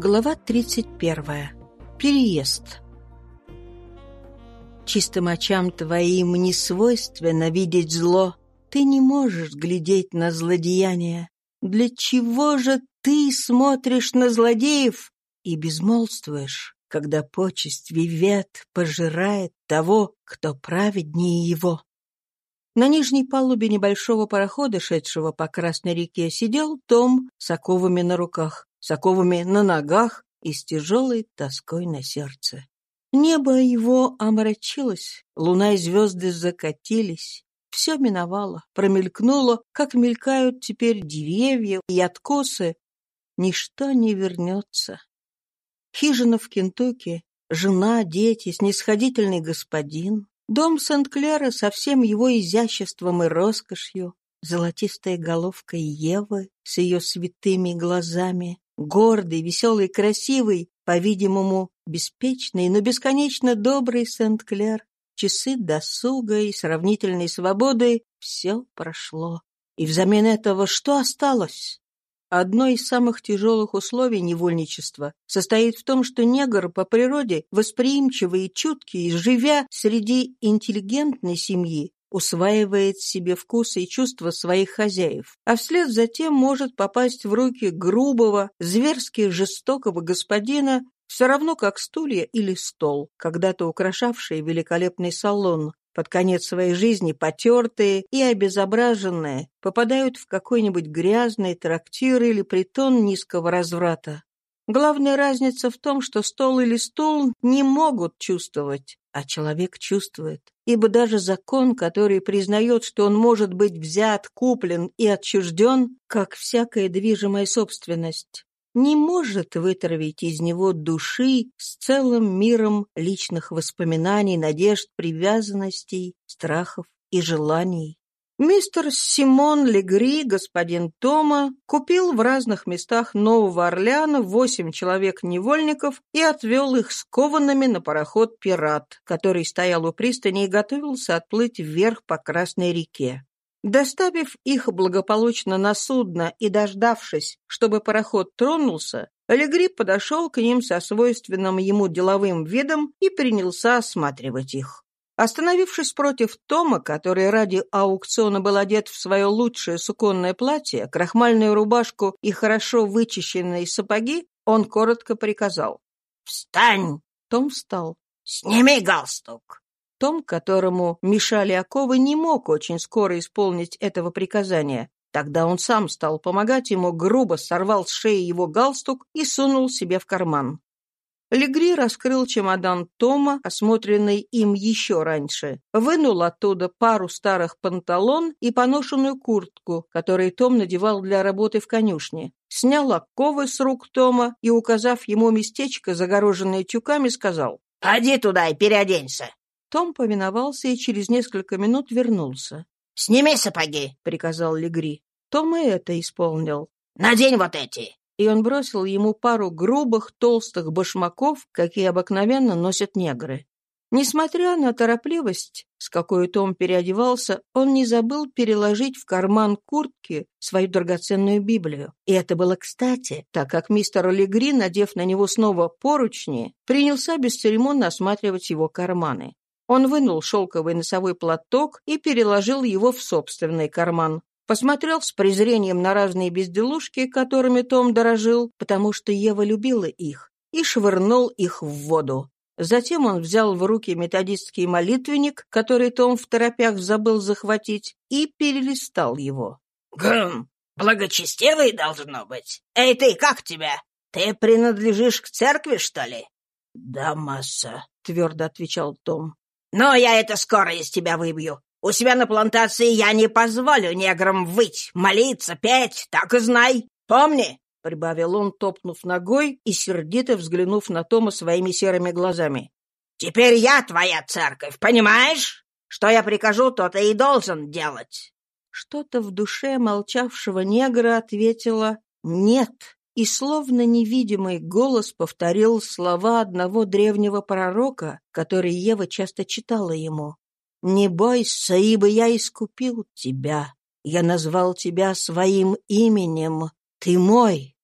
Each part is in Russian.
Глава 31. Переезд. Чистым очам твоим не свойственно видеть зло. Ты не можешь глядеть на злодеяния. Для чего же ты смотришь на злодеев и безмолвствуешь, когда почесть вивет пожирает того, кто праведнее его? На нижней палубе небольшого парохода, шедшего по Красной реке, сидел Том с оковами на руках, с оковами на ногах и с тяжелой тоской на сердце. Небо его омрачилось, луна и звезды закатились. Все миновало, промелькнуло, как мелькают теперь деревья и откосы. Ничто не вернется. Хижина в Кентукки, жена, дети, снисходительный господин, Дом Сент-Клера со всем его изяществом и роскошью, золотистая головка Евы с ее святыми глазами, гордый, веселый, красивый, по-видимому, беспечный, но бесконечно добрый Сент-Клер, часы досуга и сравнительной свободы — все прошло. И взамен этого что осталось? Одно из самых тяжелых условий невольничества состоит в том, что негр по природе восприимчивый и чуткий, живя среди интеллигентной семьи, усваивает себе вкусы и чувства своих хозяев, а вслед за тем может попасть в руки грубого, зверски жестокого господина, все равно как стулья или стол, когда-то украшавшие великолепный салон, под конец своей жизни потертые и обезображенные попадают в какой-нибудь грязный трактир или притон низкого разврата. Главная разница в том, что стол или стул не могут чувствовать, а человек чувствует. Ибо даже закон, который признает, что он может быть взят, куплен и отчужден, как всякая движимая собственность, не может вытравить из него души с целым миром личных воспоминаний, надежд, привязанностей, страхов и желаний. Мистер Симон Легри, господин Тома, купил в разных местах Нового Орлеана восемь человек-невольников и отвел их скованными на пароход «Пират», который стоял у пристани и готовился отплыть вверх по Красной реке. Доставив их благополучно на судно и дождавшись, чтобы пароход тронулся, Алегри подошел к ним со свойственным ему деловым видом и принялся осматривать их. Остановившись против Тома, который ради аукциона был одет в свое лучшее суконное платье, крахмальную рубашку и хорошо вычищенные сапоги, он коротко приказал. «Встань!» Том встал. «Сними галстук!» Том, которому мешали оковы, не мог очень скоро исполнить этого приказания. Тогда он сам стал помогать ему, грубо сорвал с шеи его галстук и сунул себе в карман. Легри раскрыл чемодан Тома, осмотренный им еще раньше, вынул оттуда пару старых панталон и поношенную куртку, которую Том надевал для работы в конюшне, снял оковы с рук Тома и, указав ему местечко, загороженное тюками, сказал «Ходи туда и переоденься». Том повиновался и через несколько минут вернулся. «Сними сапоги», — приказал Легри. Том и это исполнил. «Надень вот эти!» И он бросил ему пару грубых, толстых башмаков, какие обыкновенно носят негры. Несмотря на торопливость, с какой Том переодевался, он не забыл переложить в карман куртки свою драгоценную Библию. И это было кстати, так как мистер Легри, надев на него снова поручни, принялся бесцеремонно осматривать его карманы. Он вынул шелковый носовой платок и переложил его в собственный карман. Посмотрел с презрением на разные безделушки, которыми Том дорожил, потому что Ева любила их, и швырнул их в воду. Затем он взял в руки методистский молитвенник, который Том в торопях забыл захватить, и перелистал его. «Гм, благочестивый должно быть. Эй ты, как тебя? Ты принадлежишь к церкви, что ли?» «Да, масса», — твердо отвечал Том. Но я это скоро из тебя выбью. У себя на плантации я не позволю неграм выть, молиться, петь, так и знай. Помни!» — прибавил он, топнув ногой и сердито взглянув на Тома своими серыми глазами. «Теперь я твоя церковь, понимаешь? Что я прикажу, то ты и должен делать». Что-то в душе молчавшего негра ответило «нет» и словно невидимый голос повторил слова одного древнего пророка, которые Ева часто читала ему. «Не бойся, ибо я искупил тебя. Я назвал тебя своим именем. Ты мой».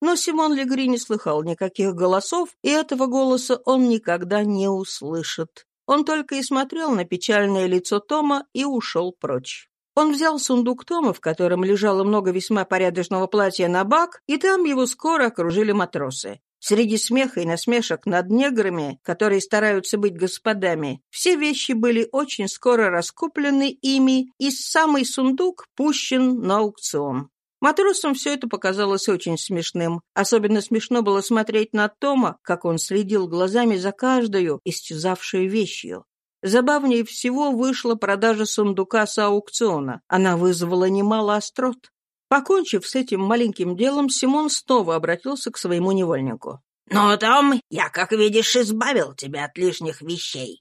Но Симон Легри не слыхал никаких голосов, и этого голоса он никогда не услышит. Он только и смотрел на печальное лицо Тома и ушел прочь. Он взял сундук Тома, в котором лежало много весьма порядочного платья на бак, и там его скоро окружили матросы. Среди смеха и насмешек над неграми, которые стараются быть господами, все вещи были очень скоро раскуплены ими, и самый сундук пущен на аукцион. Матросам все это показалось очень смешным. Особенно смешно было смотреть на Тома, как он следил глазами за каждую исчезавшую вещью. Забавнее всего вышла продажа сундука с аукциона. Она вызвала немало острот. Покончив с этим маленьким делом, Симон снова обратился к своему невольнику. «Ну, Том, я, как видишь, избавил тебя от лишних вещей.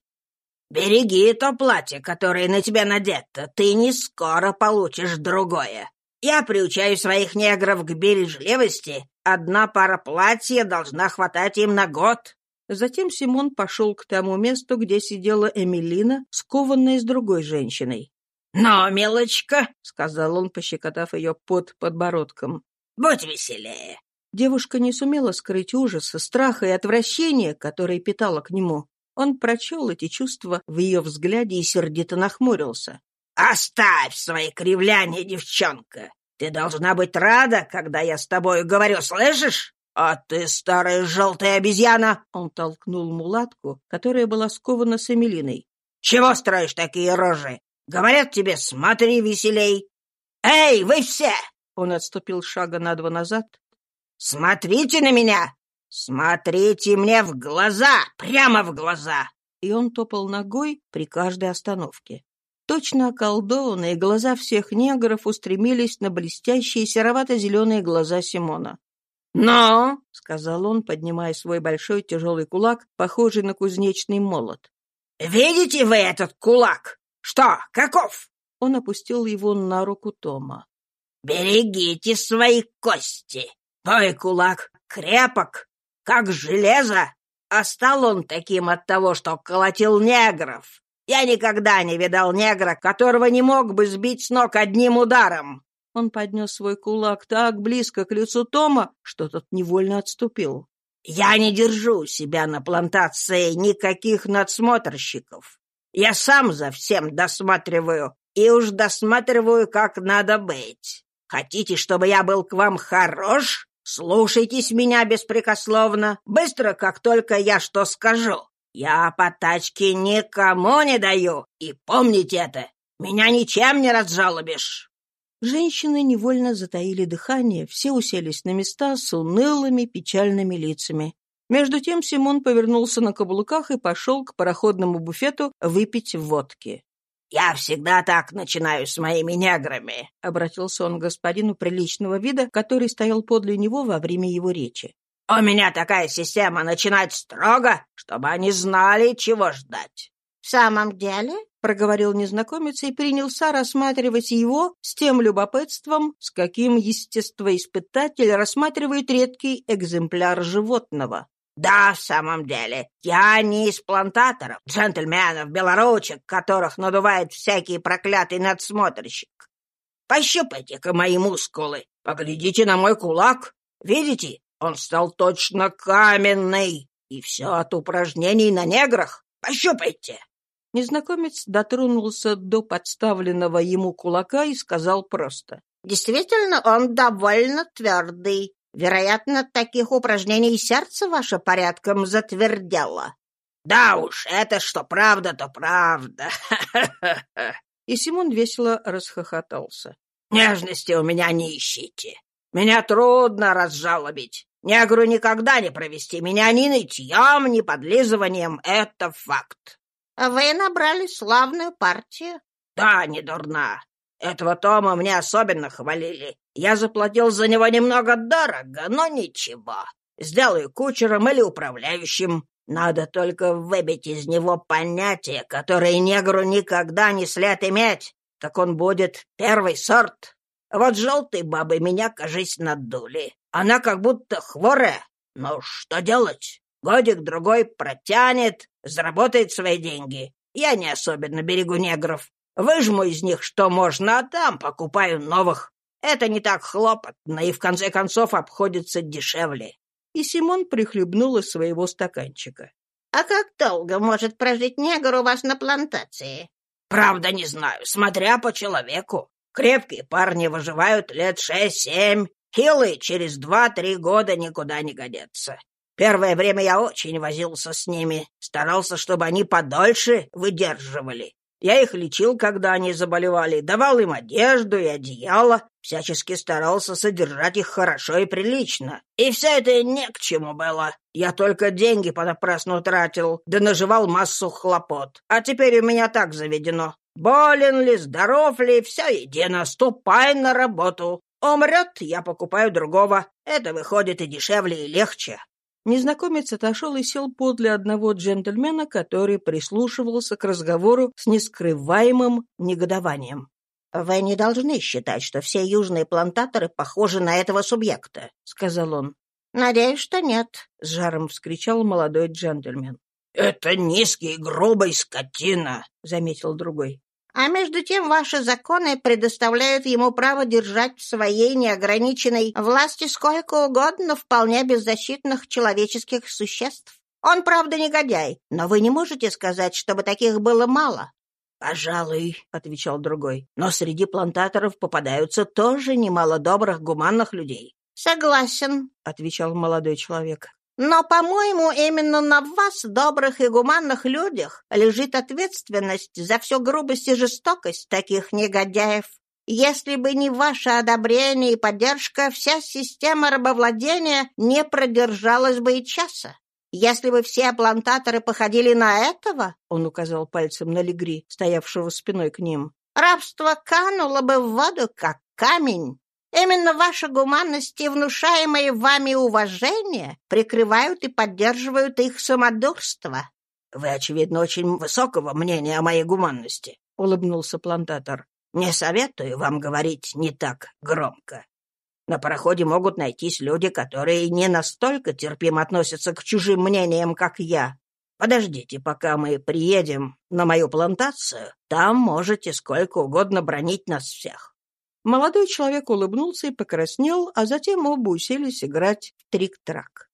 Береги то платье, которое на тебя надето, ты не скоро получишь другое. Я приучаю своих негров к бережливости. Одна пара платья должна хватать им на год. Затем Симон пошел к тому месту, где сидела Эмилина, скованная с другой женщиной. «Но, милочка», — сказал он, пощекотав ее под подбородком, — «будь веселее». Девушка не сумела скрыть ужаса, страха и отвращения, которые питала к нему. Он прочел эти чувства в ее взгляде и сердито нахмурился. «Оставь свои кривляния, девчонка! Ты должна быть рада, когда я с тобой говорю, слышишь? «А ты, старая желтая обезьяна!» Он толкнул мулатку, которая была скована с Эмилиной. «Чего строишь такие рожи? Говорят тебе, смотри веселей! Эй, вы все!» Он отступил шага на два назад. «Смотрите на меня! Смотрите мне в глаза! Прямо в глаза!» И он топал ногой при каждой остановке. Точно околдованные глаза всех негров устремились на блестящие серовато-зеленые глаза Симона. «Но», — сказал он, поднимая свой большой тяжелый кулак, похожий на кузнечный молот. «Видите вы этот кулак? Что, каков?» Он опустил его на руку Тома. «Берегите свои кости. Твой кулак крепок, как железо. А стал он таким от того, что колотил негров. Я никогда не видал негра, которого не мог бы сбить с ног одним ударом. Он поднес свой кулак так близко к лицу Тома, что тот невольно отступил. «Я не держу себя на плантации никаких надсмотрщиков. Я сам за всем досматриваю, и уж досматриваю, как надо быть. Хотите, чтобы я был к вам хорош? Слушайтесь меня беспрекословно, быстро, как только я что скажу. Я по тачке никому не даю, и помните это, меня ничем не разжалобишь». Женщины невольно затаили дыхание, все уселись на места с унылыми печальными лицами. Между тем Симон повернулся на каблуках и пошел к пароходному буфету выпить водки. «Я всегда так начинаю с моими неграми», — обратился он к господину приличного вида, который стоял подле него во время его речи. «У меня такая система начинать строго, чтобы они знали, чего ждать». «В самом деле?» проговорил незнакомец и принялся рассматривать его с тем любопытством, с каким естествоиспытатель рассматривает редкий экземпляр животного. «Да, в самом деле, я не из плантаторов, джентльменов, белоручек, которых надувает всякий проклятый надсмотрщик. Пощупайте-ка мои мускулы, поглядите на мой кулак. Видите, он стал точно каменный, и все от упражнений на неграх. Пощупайте!» Незнакомец дотронулся до подставленного ему кулака и сказал просто. «Действительно, он довольно твердый. Вероятно, от таких упражнений сердце ваше порядком затвердело». «Да уж, это что правда, то правда». И Симон весело расхохотался. «Нежности у меня не ищите. Меня трудно разжалобить. Негру никогда не провести меня ни нытьем, ни подлизыванием. Это факт. Вы набрали славную партию. Да, не дурна. Этого Тома мне особенно хвалили. Я заплатил за него немного дорого, но ничего. Сделаю кучером или управляющим. Надо только выбить из него понятие, которое негру никогда не след иметь. Так он будет первый сорт. Вот желтой бабы меня, кажись, надули. Она как будто хворая. Ну, что делать? Годик-другой протянет, заработает свои деньги. Я не особенно берегу негров. Выжму из них что можно, а там покупаю новых. Это не так хлопотно и, в конце концов, обходится дешевле». И Симон прихлебнул из своего стаканчика. «А как долго может прожить негр у вас на плантации?» «Правда, не знаю, смотря по человеку. Крепкие парни выживают лет шесть-семь, хилые через два-три года никуда не годятся. Первое время я очень возился с ними, старался, чтобы они подольше выдерживали. Я их лечил, когда они заболевали, давал им одежду и одеяло, всячески старался содержать их хорошо и прилично. И все это не к чему было. Я только деньги понапрасну тратил, да наживал массу хлопот. А теперь у меня так заведено. Болен ли, здоров ли, все едино, ступай на работу. Умрет, я покупаю другого. Это выходит и дешевле, и легче. Незнакомец отошел и сел подле одного джентльмена, который прислушивался к разговору с нескрываемым негодованием. «Вы не должны считать, что все южные плантаторы похожи на этого субъекта», — сказал он. «Надеюсь, что нет», — с жаром вскричал молодой джентльмен. «Это низкий, грубый скотина», — заметил другой. А между тем ваши законы предоставляют ему право держать в своей неограниченной власти сколько угодно вполне беззащитных человеческих существ. Он, правда, негодяй, но вы не можете сказать, чтобы таких было мало. «Пожалуй», — отвечал другой, — «но среди плантаторов попадаются тоже немало добрых, гуманных людей». «Согласен», — отвечал молодой человек. Но, по-моему, именно на вас, добрых и гуманных людях, лежит ответственность за всю грубость и жестокость таких негодяев. Если бы не ваше одобрение и поддержка, вся система рабовладения не продержалась бы и часа. Если бы все плантаторы походили на этого, — он указал пальцем на Легри, стоявшего спиной к ним, — рабство кануло бы в воду, как камень. Именно ваша гуманность и внушаемое вами уважение прикрывают и поддерживают их самодурство. — Вы, очевидно, очень высокого мнения о моей гуманности, — улыбнулся плантатор. — Не советую вам говорить не так громко. На пароходе могут найтись люди, которые не настолько терпимо относятся к чужим мнениям, как я. Подождите, пока мы приедем на мою плантацию, там можете сколько угодно бронить нас всех. Молодой человек улыбнулся и покраснел, а затем оба уселись играть в трик-трак.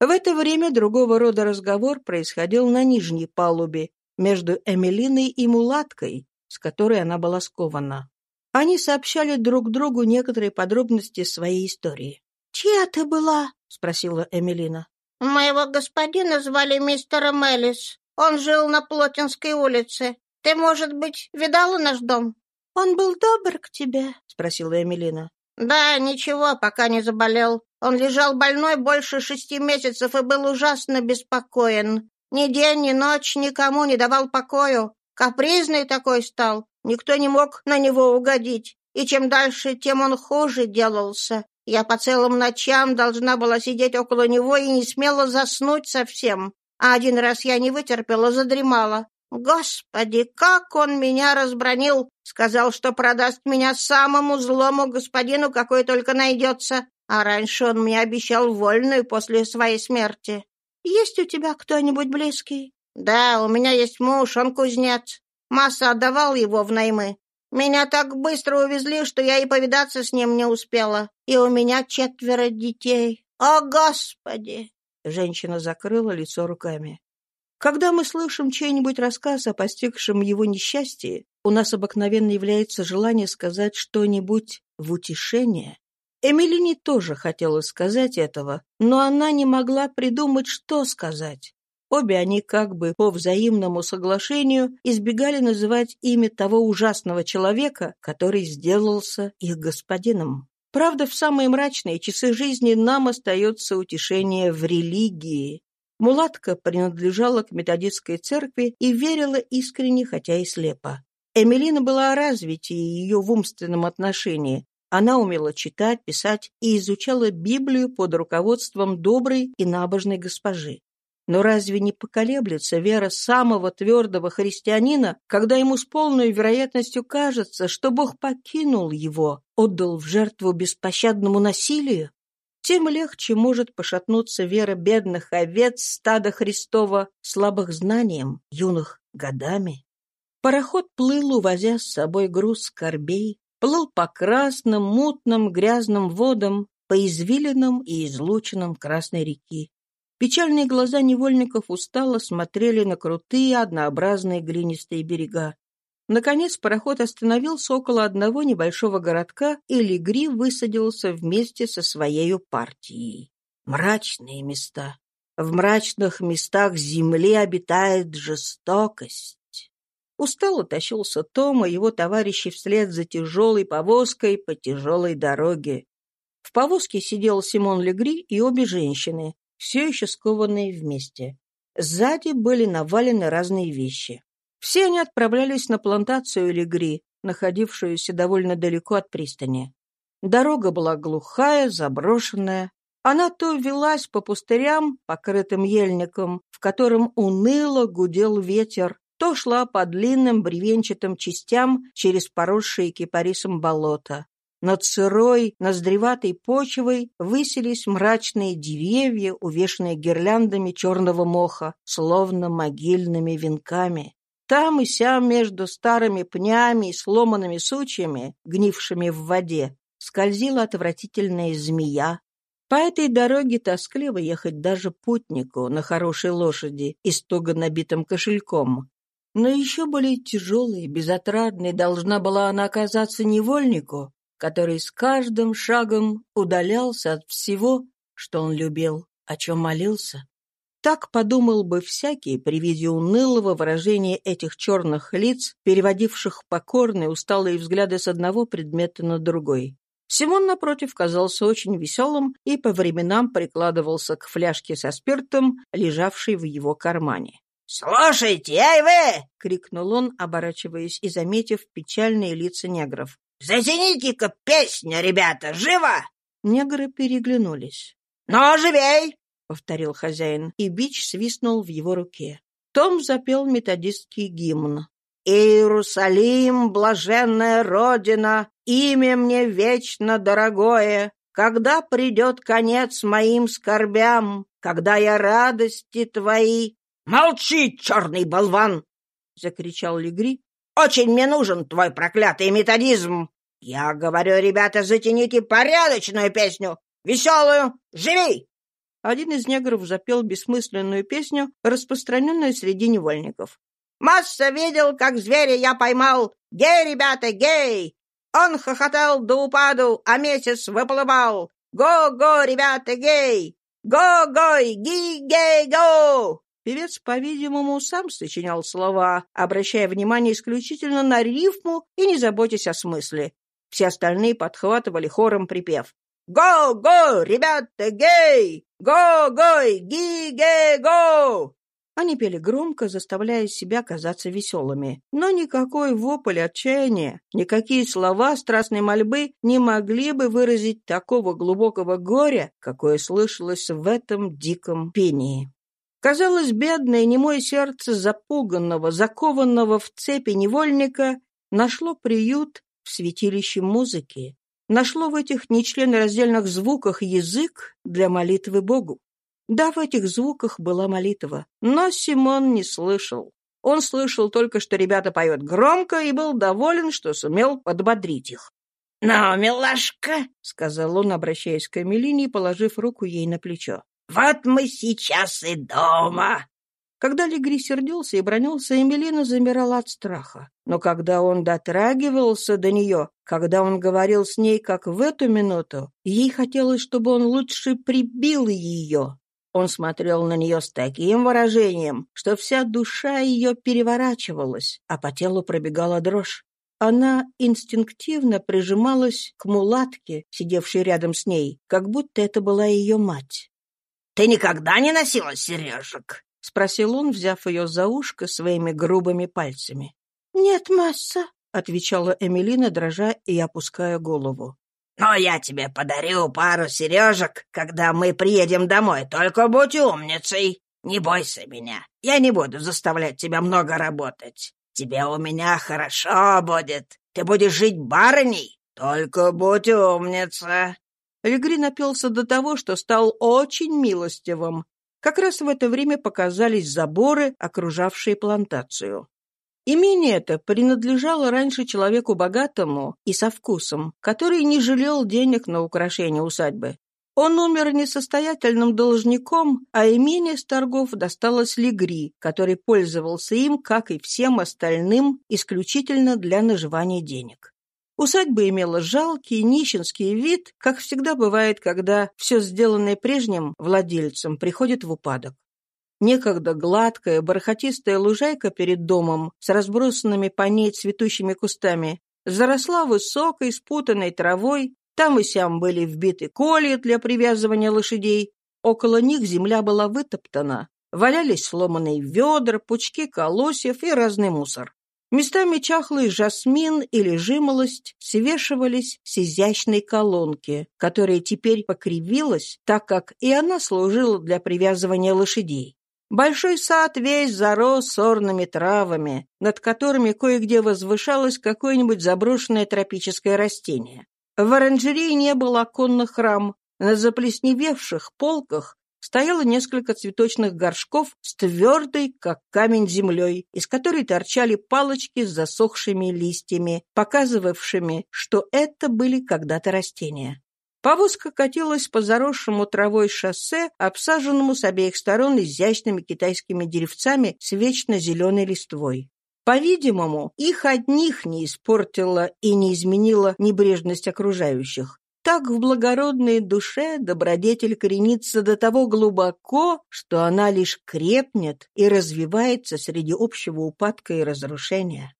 В это время другого рода разговор происходил на нижней палубе между Эмилиной и мулаткой, с которой она была скована. Они сообщали друг другу некоторые подробности своей истории. «Чья ты была?» — спросила Эмилина. «Моего господина звали мистером Элис. Он жил на Плотинской улице. Ты, может быть, видала наш дом?» «Он был добр к тебе?» — спросила Эмилина. «Да, ничего, пока не заболел. Он лежал больной больше шести месяцев и был ужасно беспокоен. Ни день, ни ночь никому не давал покою. Капризный такой стал. Никто не мог на него угодить. И чем дальше, тем он хуже делался. Я по целым ночам должна была сидеть около него и не смела заснуть совсем. А один раз я не вытерпела, задремала. Господи, как он меня разбронил! Сказал, что продаст меня самому злому господину, какой только найдется. А раньше он мне обещал вольную после своей смерти. Есть у тебя кто-нибудь близкий? Да, у меня есть муж, он кузнец. Масса отдавал его в наймы. Меня так быстро увезли, что я и повидаться с ним не успела. И у меня четверо детей. О, Господи!» Женщина закрыла лицо руками. Когда мы слышим чей-нибудь рассказ о постигшем его несчастье, у нас обыкновенно является желание сказать что-нибудь в утешение. Эмилине тоже хотелось сказать этого, но она не могла придумать, что сказать. Обе они как бы по взаимному соглашению избегали называть имя того ужасного человека, который сделался их господином. Правда, в самые мрачные часы жизни нам остается утешение в религии, Мулатка принадлежала к методистской церкви и верила искренне, хотя и слепо. Эмилина была о развитии ее в умственном отношении. Она умела читать, писать и изучала Библию под руководством доброй и набожной госпожи. Но разве не поколеблется вера самого твердого христианина, когда ему с полной вероятностью кажется, что Бог покинул его, отдал в жертву беспощадному насилию? Тем легче может пошатнуться вера бедных овец стада Христова, слабых знанием, юных годами. Пароход плыл, увозя с собой груз скорбей, плыл по красным, мутным, грязным водам, по извилинам и излучинам Красной реки. Печальные глаза невольников устало смотрели на крутые, однообразные глинистые берега. Наконец пароход остановился около одного небольшого городка, и Легри высадился вместе со своей партией. Мрачные места. В мрачных местах земли обитает жестокость. Устало тащился Том и его товарищи вслед за тяжелой повозкой по тяжелой дороге. В повозке сидел Симон Легри и обе женщины, все еще скованные вместе. Сзади были навалены разные вещи. Все они отправлялись на плантацию Легри, находившуюся довольно далеко от пристани. Дорога была глухая, заброшенная. Она то велась по пустырям, покрытым ельником, в котором уныло гудел ветер, то шла по длинным бревенчатым частям через поросшие кипарисом болота. Над сырой, ноздреватой почвой высились мрачные деревья, увешанные гирляндами черного моха, словно могильными венками. Там и сям между старыми пнями и сломанными сучьями, гнившими в воде, скользила отвратительная змея. По этой дороге тоскливо ехать даже путнику на хорошей лошади и с туго набитым кошельком. Но еще более тяжелой и безотрадной должна была она оказаться невольнику, который с каждым шагом удалялся от всего, что он любил, о чем молился. Так подумал бы всякий при виде унылого выражения этих черных лиц, переводивших покорные усталые взгляды с одного предмета на другой. Симон, напротив, казался очень веселым и по временам прикладывался к фляжке со спиртом, лежавшей в его кармане. «Слушайте, эй вы!» — крикнул он, оборачиваясь и заметив печальные лица негров. Затяните-ка песню, ребята, живо!» Негры переглянулись. «Ну, живей!» — повторил хозяин, и бич свистнул в его руке. Том запел методистский гимн. «Иерусалим, блаженная родина, имя мне вечно дорогое, когда придет конец моим скорбям, когда я радости твои...» «Молчи, черный болван!» — закричал Легри. «Очень мне нужен твой проклятый методизм!» «Я говорю, ребята, затяните порядочную песню, веселую, живи!» Один из негров запел бессмысленную песню, распространенную среди невольников. «Масса видел, как зверя я поймал! Гей, ребята, гей! Он хохотал до упаду, а месяц выплывал! Го-го, ребята, гей! Го-гой, ги-гей-го!» Певец, по-видимому, сам сочинял слова, обращая внимание исключительно на рифму и не заботясь о смысле. Все остальные подхватывали хором припев. «Го-го, ребята, гей! Го-гой, ги-ге-го!» Они пели громко, заставляя себя казаться веселыми. Но никакой вопль отчаяния, никакие слова страстной мольбы не могли бы выразить такого глубокого горя, какое слышалось в этом диком пении. Казалось, бедное немое сердце запуганного, закованного в цепи невольника нашло приют в святилище музыки, нашло в этих нечленораздельных звуках язык для молитвы Богу. Да, в этих звуках была молитва, но Симон не слышал. Он слышал только, что ребята поют громко, и был доволен, что сумел подбодрить их. «Ну, милашка», — сказал он, обращаясь к Эмилине и положив руку ей на плечо, — «вот мы сейчас и дома. Когда Легри сердился и бронился, Эмилина замирала от страха. Но когда он дотрагивался до нее, когда он говорил с ней, как в эту минуту, ей хотелось, чтобы он лучше прибил ее. Он смотрел на нее с таким выражением, что вся душа ее переворачивалась, а по телу пробегала дрожь. Она инстинктивно прижималась к мулатке, сидевшей рядом с ней, как будто это была ее мать. «Ты никогда не носила сережек?» — спросил он, взяв ее за ушко своими грубыми пальцами. «Нет, масса», — отвечала Эмилина, дрожа и опуская голову. «Но я тебе подарю пару сережек, когда мы приедем домой, только будь умницей. Не бойся меня, я не буду заставлять тебя много работать. Тебе у меня хорошо будет, ты будешь жить барыней, только будь умница». Легри напился до того, что стал очень милостивым, как раз в это время показались заборы, окружавшие плантацию. Имение это принадлежало раньше человеку богатому и со вкусом, который не жалел денег на украшение усадьбы. Он умер несостоятельным должником, а имение с торгов досталось Легри, который пользовался им, как и всем остальным, исключительно для наживания денег. Усадьба имела жалкий, нищенский вид, как всегда бывает, когда все сделанное прежним владельцем приходит в упадок. Некогда гладкая, бархатистая лужайка перед домом с разбросанными по ней цветущими кустами заросла высокой, спутанной травой, там и сям были вбиты колья для привязывания лошадей, около них земля была вытоптана, валялись сломанные ведра, пучки колосьев и разный мусор. Местами чахлый жасмин или жимолость свешивались с изящной колонки, которая теперь покривилась, так как и она служила для привязывания лошадей. Большой сад весь зарос сорными травами, над которыми кое-где возвышалось какое-нибудь заброшенное тропическое растение. В оранжерее не было оконных рам, на заплесневевших полках стояло несколько цветочных горшков с твердой, как камень, землей, из которой торчали палочки с засохшими листьями, показывавшими, что это были когда-то растения. Повозка катилась по заросшему травой шоссе, обсаженному с обеих сторон изящными китайскими деревцами с вечно зеленой листвой. По-видимому, их одних не испортила и не изменила небрежность окружающих. Так в благородной душе добродетель коренится до того глубоко, что она лишь крепнет и развивается среди общего упадка и разрушения.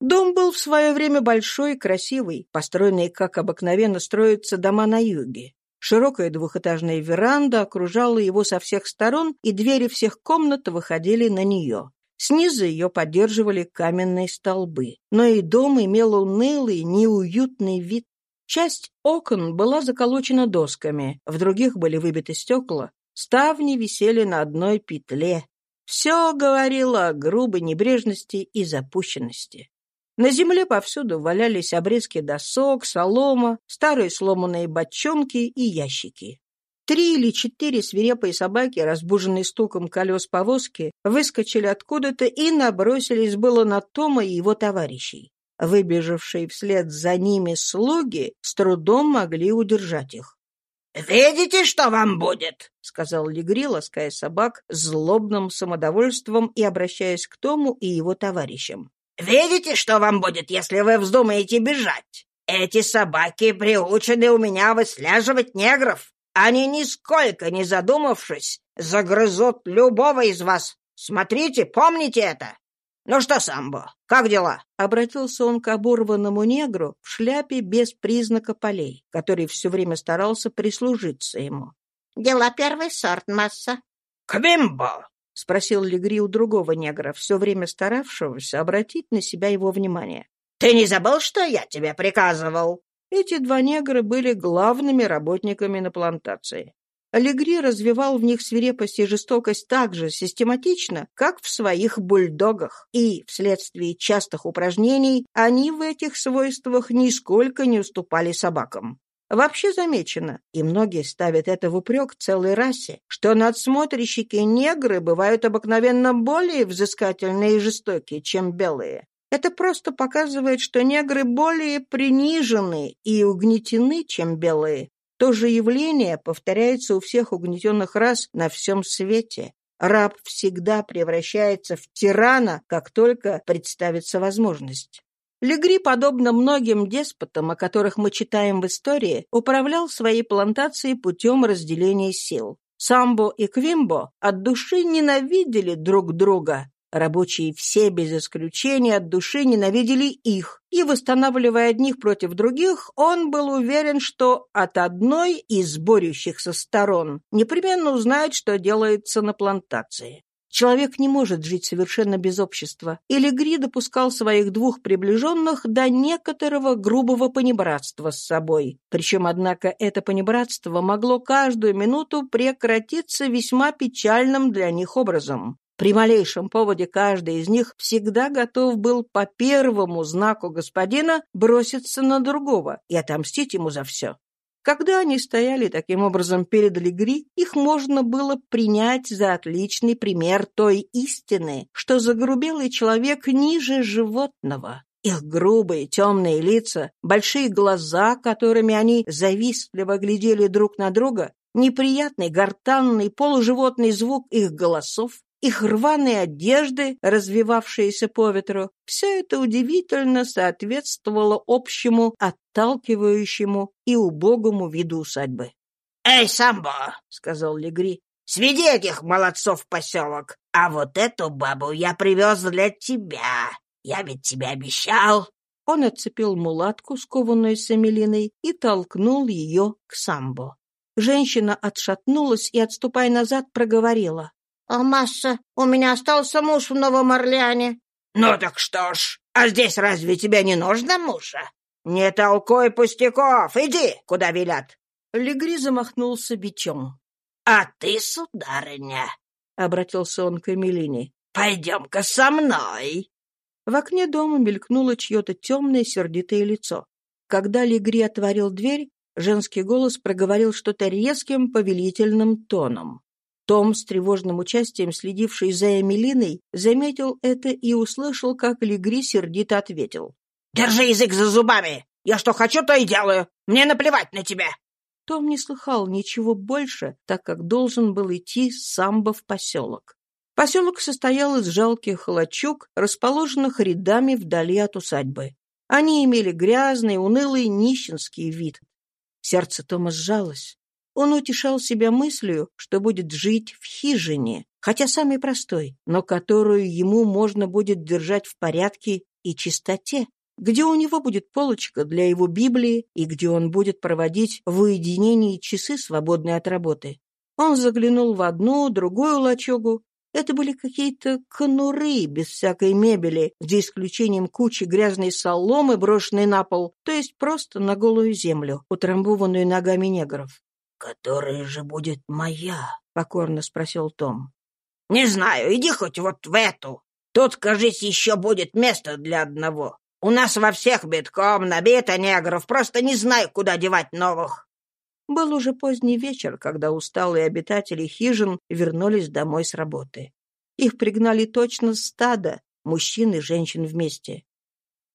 Дом был в свое время большой и красивый, построенный, как обыкновенно строятся дома на юге. Широкая двухэтажная веранда окружала его со всех сторон, и двери всех комнат выходили на нее. Снизу ее поддерживали каменные столбы. Но и дом имел унылый, неуютный вид. Часть окон была заколочена досками, в других были выбиты стекла, ставни висели на одной петле. Все говорило о грубой небрежности и запущенности. На земле повсюду валялись обрезки досок, солома, старые сломанные бочонки и ящики. Три или четыре свирепые собаки, разбуженные стуком колес повозки, выскочили откуда-то и набросились было на Тома и его товарищей. Выбежавшие вслед за ними слуги с трудом могли удержать их. «Видите, что вам будет?» — сказал Легри, лаская собак злобным самодовольством и обращаясь к Тому и его товарищам. «Видите, что вам будет, если вы вздумаете бежать? Эти собаки приучены у меня выслеживать негров. Они, нисколько не задумавшись, загрызут любого из вас. Смотрите, помните это. «Ну что, Самбо, как дела?» Обратился он к оборванному негру в шляпе без признака полей, который все время старался прислужиться ему. «Дела первый сорт, масса». «Квимбо!» — спросил Легри у другого негра, все время старавшегося обратить на себя его внимание. «Ты не забыл, что я тебе приказывал?» Эти два негра были главными работниками на плантации. Аллегри развивал в них свирепость и жестокость так же систематично, как в своих бульдогах, и, вследствие частых упражнений, они в этих свойствах нисколько не уступали собакам. Вообще замечено, и многие ставят это в упрек целой расе, что надсмотрщики-негры бывают обыкновенно более взыскательные и жестокие, чем белые. Это просто показывает, что негры более принижены и угнетены, чем белые, то же явление повторяется у всех угнетенных рас на всем свете. Раб всегда превращается в тирана, как только представится возможность. Легри, подобно многим деспотам, о которых мы читаем в истории, управлял своей плантацией путем разделения сил. Самбо и Квимбо от души ненавидели друг друга, Рабочие все без исключения от души ненавидели их, и, восстанавливая одних против других, он был уверен, что от одной из борющихся сторон непременно узнает, что делается на плантации. Человек не может жить совершенно без общества, и допускал своих двух приближенных до некоторого грубого понебратства с собой. Причем, однако, это понебратство могло каждую минуту прекратиться весьма печальным для них образом. При малейшем поводе каждый из них всегда готов был по первому знаку господина броситься на другого и отомстить ему за все. Когда они стояли таким образом перед Легри, их можно было принять за отличный пример той истины, что загрубелый человек ниже животного. Их грубые темные лица, большие глаза, которыми они завистливо глядели друг на друга, неприятный гортанный полуживотный звук их голосов, их рваные одежды, развивавшиеся по ветру, все это удивительно соответствовало общему, отталкивающему и убогому виду усадьбы. «Эй, Самбо!» — сказал Легри. «Сведи этих молодцов в поселок, а вот эту бабу я привез для тебя. Я ведь тебе обещал». Он отцепил мулатку, скованную самелиной, и толкнул ее к Самбо. Женщина отшатнулась и, отступая назад, проговорила. «А масса, у меня остался муж в Новом Орлеане». «Ну так что ж, а здесь разве тебе не нужно мужа? Не толкуй пустяков, иди, куда велят». Легри замахнулся бичом. «А ты, сударыня», — обратился он к Эмилине, — «пойдем-ка со мной». В окне дома мелькнуло чье-то темное сердитое лицо. Когда Легри отворил дверь, женский голос проговорил что-то резким повелительным тоном. Том, с тревожным участием следивший за Эмилиной, заметил это и услышал, как Легри сердито ответил. «Держи язык за зубами! Я что хочу, то и делаю! Мне наплевать на тебя!» Том не слыхал ничего больше, так как должен был идти самбо в поселок. Поселок состоял из жалких лачуг, расположенных рядами вдали от усадьбы. Они имели грязный, унылый, нищенский вид. Сердце Тома сжалось. Он утешал себя мыслью, что будет жить в хижине, хотя самой простой, но которую ему можно будет держать в порядке и чистоте, где у него будет полочка для его Библии и где он будет проводить в уединении часы, свободные от работы. Он заглянул в одну, другую лачугу. Это были какие-то конуры без всякой мебели, за исключением кучи грязной соломы, брошенной на пол, то есть просто на голую землю, утрамбованную ногами негров. «Которая же будет моя?» — покорно спросил Том. «Не знаю, иди хоть вот в эту. Тут, кажись, еще будет место для одного. У нас во всех битком набито негров, просто не знаю, куда девать новых». Был уже поздний вечер, когда усталые обитатели хижин вернулись домой с работы. Их пригнали точно стадо, мужчин и женщин вместе.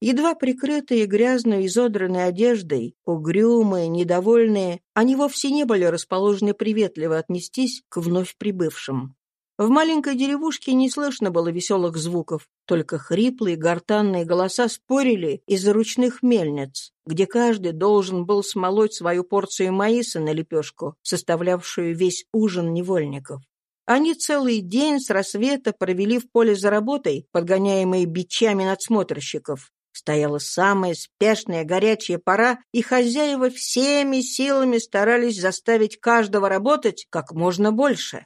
Едва прикрытые грязной изодранной одеждой, угрюмые, недовольные, они вовсе не были расположены приветливо отнестись к вновь прибывшим. В маленькой деревушке не слышно было веселых звуков, только хриплые гортанные голоса спорили из-за ручных мельниц, где каждый должен был смолоть свою порцию маиса на лепешку, составлявшую весь ужин невольников. Они целый день с рассвета провели в поле за работой, подгоняемые бичами надсмотрщиков, Стояла самая спешная горячая пора, и хозяева всеми силами старались заставить каждого работать как можно больше.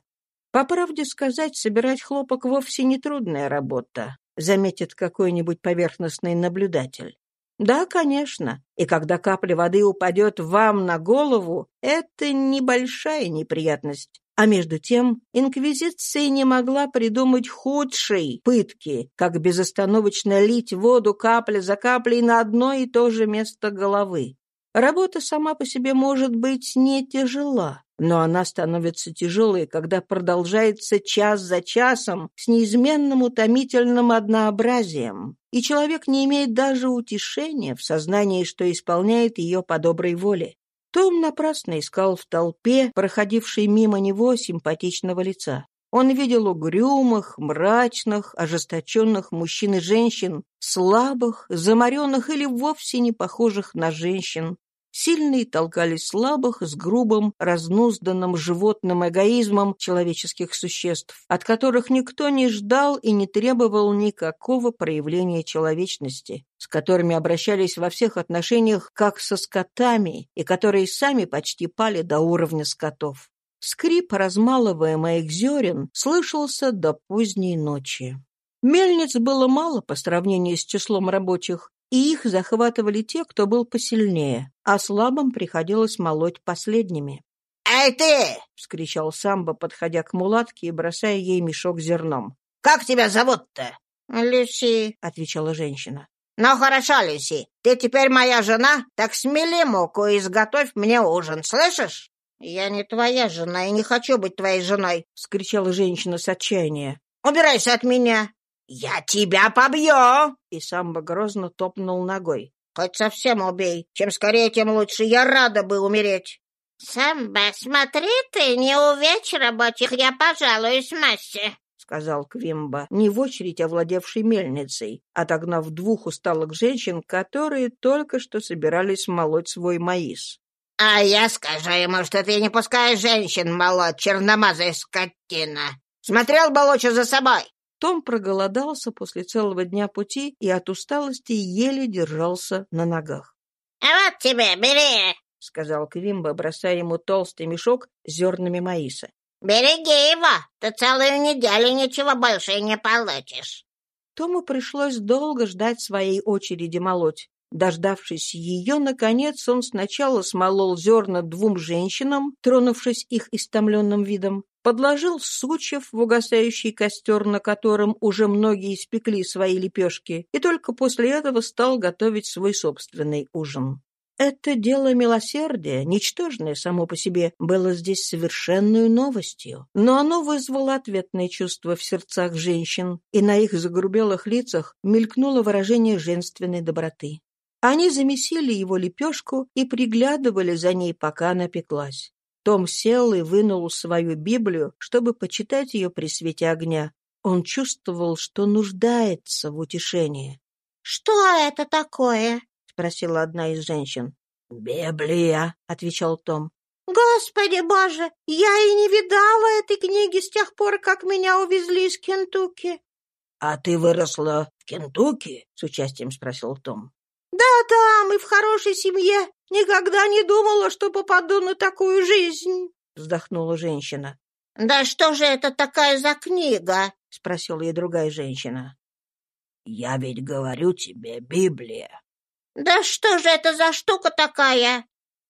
По правде сказать, собирать хлопок вовсе не трудная работа, заметит какой-нибудь поверхностный наблюдатель. Да, конечно, и когда капля воды упадет вам на голову, это небольшая неприятность. А между тем, инквизиция не могла придумать худшей пытки, как безостановочно лить воду капля за каплей на одно и то же место головы. Работа сама по себе может быть не тяжела, но она становится тяжелой, когда продолжается час за часом с неизменным утомительным однообразием, и человек не имеет даже утешения в сознании, что исполняет ее по доброй воле. Том напрасно искал в толпе, проходившей мимо него, симпатичного лица. Он видел угрюмых, мрачных, ожесточенных мужчин и женщин, слабых, заморенных или вовсе не похожих на женщин, Сильные толкали слабых с грубым, разнузданным животным эгоизмом человеческих существ, от которых никто не ждал и не требовал никакого проявления человечности, с которыми обращались во всех отношениях как со скотами, и которые сами почти пали до уровня скотов. Скрип размалываемых зерен слышался до поздней ночи. Мельниц было мало по сравнению с числом рабочих, и их захватывали те, кто был посильнее, а слабым приходилось молоть последними. «Эй ты!» — вскричал Самбо, подходя к мулатке и бросая ей мешок зерном. «Как тебя зовут-то?» «Люси», — отвечала женщина. «Ну хорошо, Люси, ты теперь моя жена, так смели муку и изготовь мне ужин, слышишь?» «Я не твоя жена и не хочу быть твоей женой!» — вскричала женщина с отчаяния. «Убирайся от меня!» «Я тебя побью!» И самбо грозно топнул ногой. «Хоть совсем убей. Чем скорее, тем лучше. Я рада бы умереть!» «Самбо, смотри ты, не увечь рабочих, я пожалуюсь массе!» — сказал Квимба, не в очередь овладевший мельницей, отогнав двух усталых женщин, которые только что собирались молоть свой маис. «А я скажу ему, что ты не пускаешь женщин молоть, черномазая скотина! Смотрел бы лучше за собой!» Том проголодался после целого дня пути и от усталости еле держался на ногах. «А вот тебе, бери!» — сказал Квимба, бросая ему толстый мешок с зернами маиса. «Береги его, ты целую неделю ничего больше не получишь». Тому пришлось долго ждать своей очереди молоть. Дождавшись ее, наконец, он сначала смолол зерна двум женщинам, тронувшись их истомленным видом, подложил сучьев в угасающий костер, на котором уже многие испекли свои лепешки, и только после этого стал готовить свой собственный ужин. Это дело милосердия, ничтожное само по себе, было здесь совершенной новостью, но оно вызвало ответное чувство в сердцах женщин, и на их загрубелых лицах мелькнуло выражение женственной доброты. Они замесили его лепешку и приглядывали за ней, пока она пеклась. Том сел и вынул свою Библию, чтобы почитать ее при свете огня. Он чувствовал, что нуждается в утешении. «Что это такое?» спросила одна из женщин. «Библия», — отвечал Том. «Господи боже, я и не видала этой книги с тех пор, как меня увезли из Кентукки». «А ты выросла в Кентукки?» — с участием спросил Том. «Да, там и в хорошей семье. Никогда не думала, что попаду на такую жизнь», — вздохнула женщина. «Да что же это такая за книга?» — спросила ей другая женщина. «Я ведь говорю тебе, Библия», «Да что же это за штука такая?»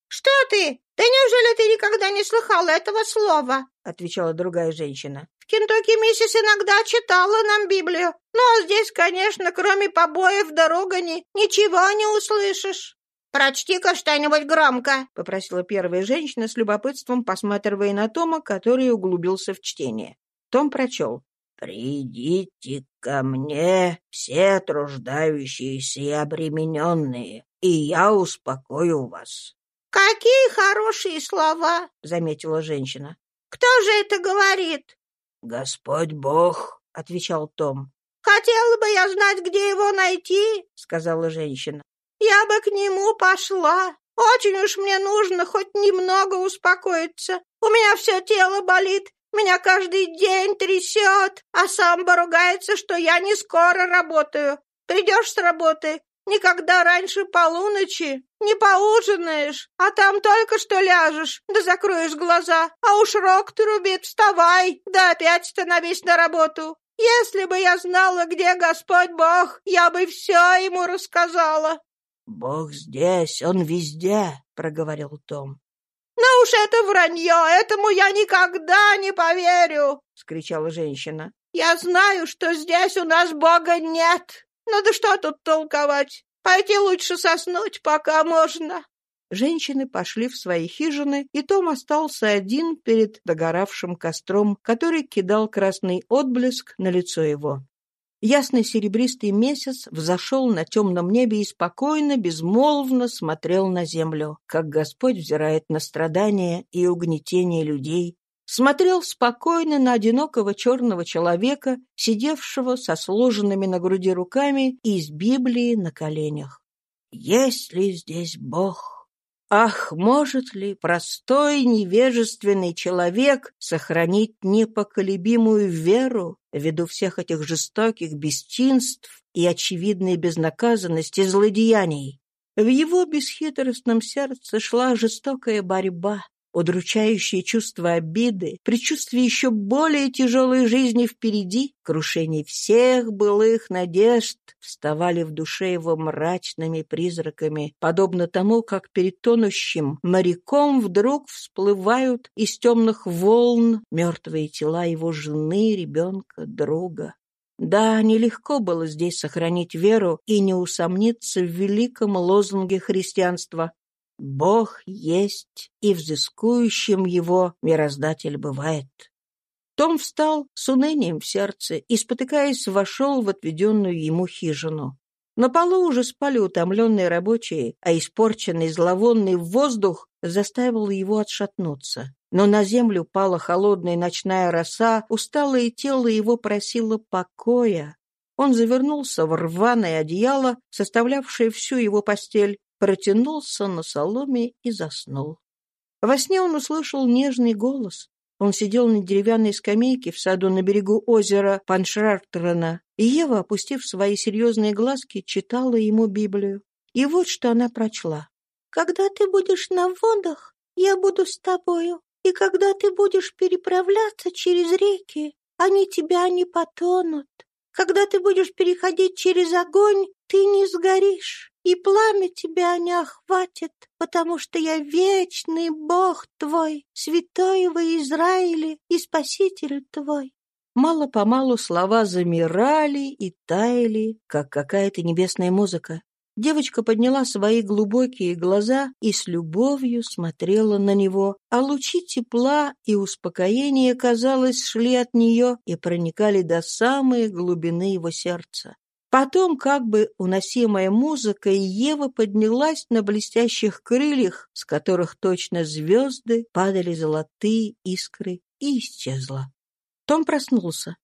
«Что ты? Да неужели ты никогда не слыхала этого слова?» — отвечала другая женщина. «В Кентукки миссис иногда читала нам Библию. Ну, а здесь, конечно, кроме побоев ни ничего не услышишь». «Прочти-ка что-нибудь громко», — попросила первая женщина с любопытством, посматривая на Тома, который углубился в чтение. Том прочел. «Придите ко мне, все труждающиеся и обремененные, и я успокою вас». «Какие хорошие слова!» — заметила женщина. «Кто же это говорит?» «Господь Бог», — отвечал Том. «Хотела бы я знать, где его найти», — сказала женщина. «Я бы к нему пошла. Очень уж мне нужно хоть немного успокоиться. У меня все тело болит, меня каждый день трясет, а сам ругается, что я не скоро работаю. Придешь с работы, никогда раньше полуночи, не поужинаешь, а там только что ляжешь, да закроешь глаза, а уж рок трубит, вставай, да опять становись на работу. Если бы я знала, где Господь Бог, я бы все ему рассказала. — Бог здесь, он везде, — проговорил Том. «Ну уж это вранье, этому я никогда не поверю!» — скричала женщина. «Я знаю, что здесь у нас Бога нет. Ну да что тут толковать? Пойти лучше соснуть, пока можно». Женщины пошли в свои хижины, и Том остался один перед догоравшим костром, который кидал красный отблеск на лицо его. Ясный серебристый месяц взошел на темном небе и спокойно, безмолвно смотрел на землю, как Господь взирает на страдания и угнетение людей, смотрел спокойно на одинокого черного человека, сидевшего со сложенными на груди руками и с Библией на коленях. «Есть ли здесь Бог?» Ах, может ли простой невежественный человек сохранить непоколебимую веру ввиду всех этих жестоких бесчинств и очевидной безнаказанности злодеяний? В его бесхитростном сердце шла жестокая борьба, удручающее чувство обиды, предчувствие еще более тяжелой жизни впереди, крушение всех былых надежд вставали в душе его мрачными призраками, подобно тому, как перед тонущим моряком вдруг всплывают из темных волн мертвые тела его жены, ребенка, друга. Да, нелегко было здесь сохранить веру и не усомниться в великом лозунге христианства «Бог есть, и взыскующим его мироздатель бывает». Том встал с унынием в сердце и, спотыкаясь, вошел в отведенную ему хижину. На полу уже спали утомленные рабочие, а испорченный зловонный воздух заставил его отшатнуться. Но на землю пала холодная ночная роса, усталое тело его просило покоя. Он завернулся в рваное одеяло, составлявшее всю его постель, протянулся на соломе и заснул. Во сне он услышал нежный голос. Он сидел на деревянной скамейке в саду на берегу озера Паншрартрена, и Ева, опустив свои серьезные глазки, читала ему Библию. И вот что она прочла. «Когда ты будешь на водах, я буду с тобою, и когда ты будешь переправляться через реки, они тебя не потонут. Когда ты будешь переходить через огонь, ты не сгоришь и пламя тебя не охватит, потому что я вечный Бог твой, святой во Израиле и Спаситель твой». Мало-помалу слова замирали и таяли, как какая-то небесная музыка. Девочка подняла свои глубокие глаза и с любовью смотрела на него, а лучи тепла и успокоения, казалось, шли от нее и проникали до самой глубины его сердца. Потом, как бы уносимая музыкой, Ева поднялась на блестящих крыльях, с которых точно звезды падали золотые искры, и исчезла. Том проснулся.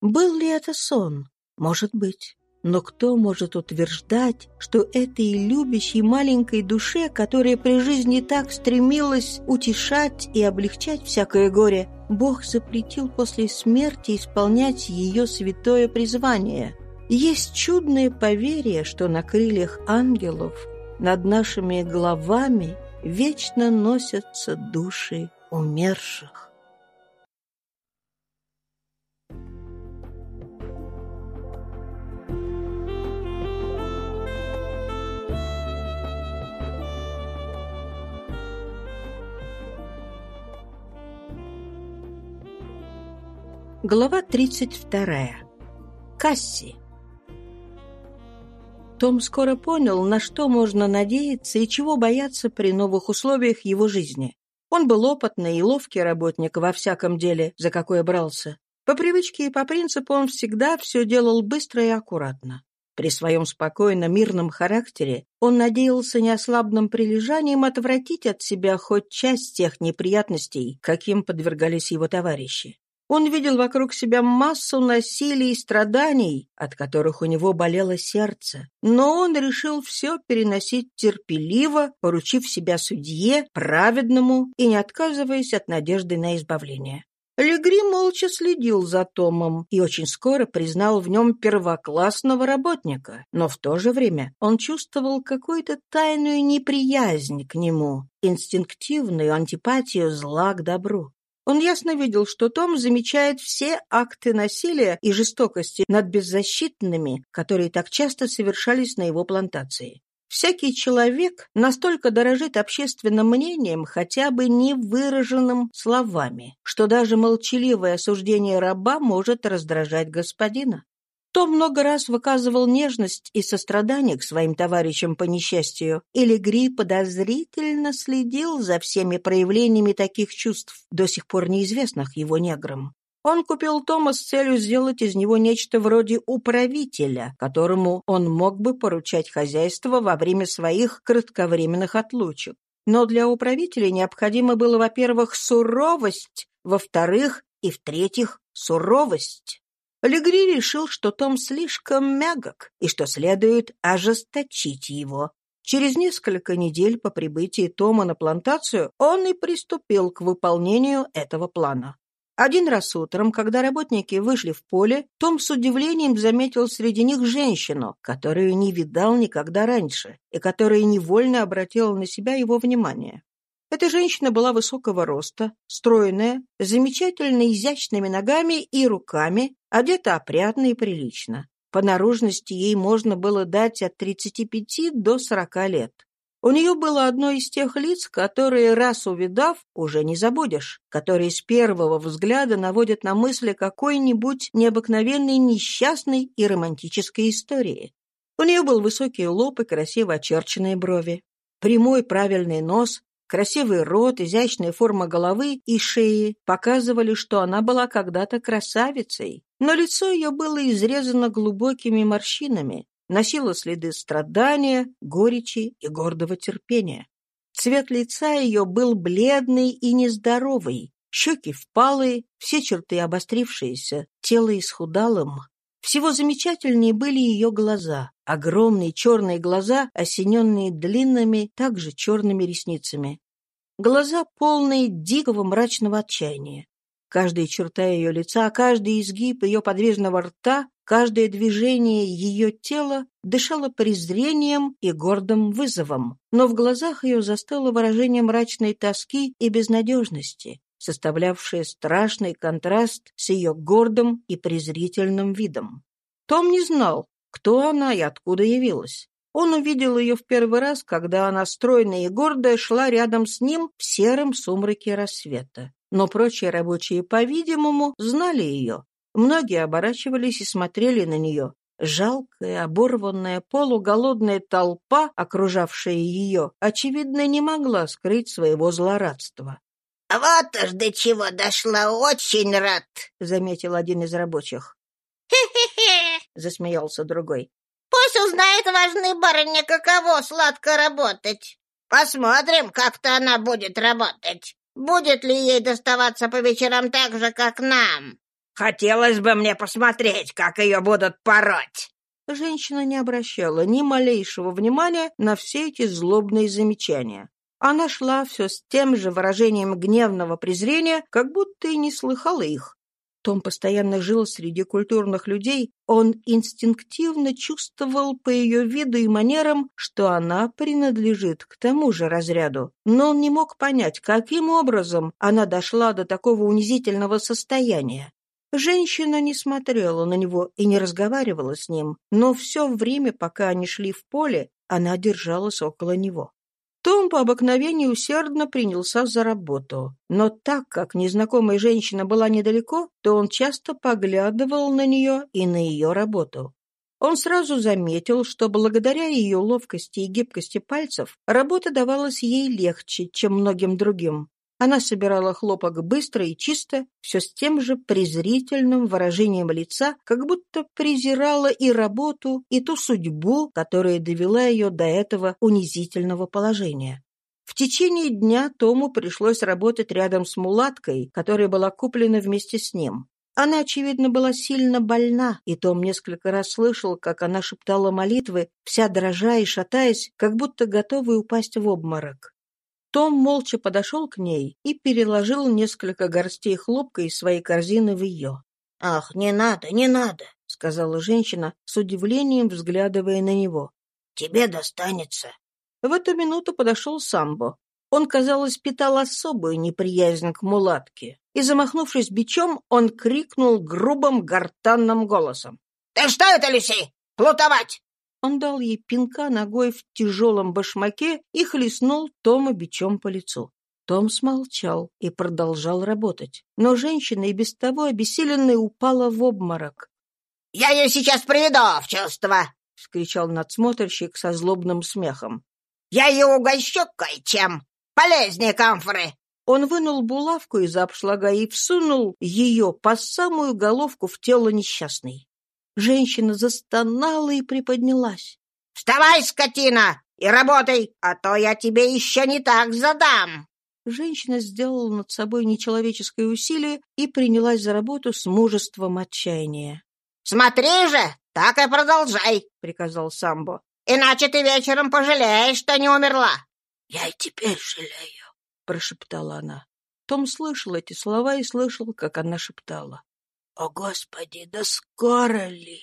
Был ли это сон? Может быть. Но кто может утверждать, что этой любящей маленькой душе, которая при жизни так стремилась утешать и облегчать всякое горе, Бог запретил после смерти исполнять ее святое призвание — есть чудное поверье, что на крыльях ангелов над нашими головами вечно носятся души умерших. Глава 32. Касси. Том скоро понял, на что можно надеяться и чего бояться при новых условиях его жизни. Он был опытный и ловкий работник во всяком деле, за какое брался. По привычке и по принципу он всегда все делал быстро и аккуратно. При своем спокойном, мирном характере он надеялся неослабным прилежанием отвратить от себя хоть часть тех неприятностей, каким подвергались его товарищи. Он видел вокруг себя массу насилий и страданий, от которых у него болело сердце. Но он решил все переносить терпеливо, поручив себя судье, праведному и не отказываясь от надежды на избавление. Легри молча следил за Томом и очень скоро признал в нем первоклассного работника, но в то же время он чувствовал какую-то тайную неприязнь к нему, инстинктивную антипатию зла к добру. Он ясно видел, что Том замечает все акты насилия и жестокости над беззащитными, которые так часто совершались на его плантации. Всякий человек настолько дорожит общественным мнением, хотя бы не выраженным словами, что даже молчаливое осуждение раба может раздражать господина. Том много раз выказывал нежность и сострадание к своим товарищам по несчастью, и Легри подозрительно следил за всеми проявлениями таких чувств, до сих пор неизвестных его неграм. Он купил Тома с целью сделать из него нечто вроде управителя, которому он мог бы поручать хозяйство во время своих кратковременных отлучек. Но для управителя необходимо было, во-первых, суровость, во-вторых и в-третьих, суровость. Легри решил, что Том слишком мягок и что следует ожесточить его. Через несколько недель по прибытии Тома на плантацию он и приступил к выполнению этого плана. Один раз утром, когда работники вышли в поле, Том с удивлением заметил среди них женщину, которую не видал никогда раньше и которая невольно обратила на себя его внимание. Эта женщина была высокого роста, стройная, с замечательно изящными ногами и руками, одета опрятно и прилично. По наружности ей можно было дать от 35 до 40 лет. У нее было одно из тех лиц, которые, раз увидав, уже не забудешь, которые с первого взгляда наводят на мысли какой-нибудь необыкновенной несчастной и романтической истории. У нее был высокий лоб и красиво очерченные брови. Прямой правильный нос, красивый рот, изящная форма головы и шеи показывали, что она была когда-то красавицей. Но лицо ее было изрезано глубокими морщинами, носило следы страдания, горечи и гордого терпения. Цвет лица ее был бледный и нездоровый, щеки впалые, все черты обострившиеся, тело исхудалым. Всего замечательнее были ее глаза, огромные черные глаза, осененные длинными, также черными ресницами. Глаза полные дикого мрачного отчаяния. Каждая черта ее лица, каждый изгиб ее подвижного рта, каждое движение ее тела дышало презрением и гордым вызовом, но в глазах ее застыло выражение мрачной тоски и безнадежности, составлявшее страшный контраст с ее гордым и презрительным видом. Том не знал, кто она и откуда явилась. Он увидел ее в первый раз, когда она, стройная и гордая, шла рядом с ним в сером сумраке рассвета. Но прочие рабочие, по-видимому, знали ее. Многие оборачивались и смотрели на нее. Жалкая, оборванная, полуголодная толпа, окружавшая ее, очевидно, не могла скрыть своего злорадства. «Вот уж до чего дошла, очень рад», — заметил один из рабочих. «Хе-хе-хе», — засмеялся другой. «Пусть узнает важный барыня, каково сладко работать. Посмотрим, как-то она будет работать. Будет ли ей доставаться по вечерам так же, как нам?» «Хотелось бы мне посмотреть, как ее будут пороть!» Женщина не обращала ни малейшего внимания на все эти злобные замечания. Она шла все с тем же выражением гневного презрения, как будто и не слыхала их. Том постоянно жил среди культурных людей, он инстинктивно чувствовал по ее виду и манерам, что она принадлежит к тому же разряду, но он не мог понять, каким образом она дошла до такого унизительного состояния. Женщина не смотрела на него и не разговаривала с ним, но все время, пока они шли в поле, она держалась около него. Том по обыкновению усердно принялся за работу. Но так как незнакомая женщина была недалеко, то он часто поглядывал на нее и на ее работу. Он сразу заметил, что благодаря ее ловкости и гибкости пальцев работа давалась ей легче, чем многим другим. Она собирала хлопок быстро и чисто, все с тем же презрительным выражением лица, как будто презирала и работу, и ту судьбу, которая довела ее до этого унизительного положения. В течение дня Тому пришлось работать рядом с мулаткой, которая была куплена вместе с ним. Она, очевидно, была сильно больна, и Том несколько раз слышал, как она шептала молитвы, вся дрожа и шатаясь, как будто готовая упасть в обморок. Том молча подошел к ней и переложил несколько горстей хлопка из своей корзины в ее. «Ах, не надо, не надо», — сказала женщина, с удивлением взглядывая на него. «Тебе достанется». В эту минуту подошел Самбо. Он, казалось, питал особую неприязнь к мулатке, и, замахнувшись бичом, он крикнул грубым гортанным голосом. «Ты что это, Люси? Плутовать! Он дал ей пинка ногой в тяжелом башмаке и хлестнул Тома бичом по лицу. Том смолчал и продолжал работать. Но женщина и без того обессиленная упала в обморок. — Я ее сейчас приведу в чувство! — вскричал надсмотрщик со злобным смехом. — Я ее угощу кое-чем! Полезнее камфоры! Он вынул булавку из обшлага и всунул ее по самую головку в тело несчастной. Женщина застонала и приподнялась. «Вставай, скотина, и работай, а то я тебе еще не так задам!» Женщина сделала над собой нечеловеческое усилие и принялась за работу с мужеством отчаяния. «Смотри же, так и продолжай!» — приказал Самбо. «Иначе ты вечером пожалеешь, что не умерла!» «Я и теперь жалею!» — прошептала она. Том слышал эти слова и слышал, как она шептала. О, Господи, да скоро ли?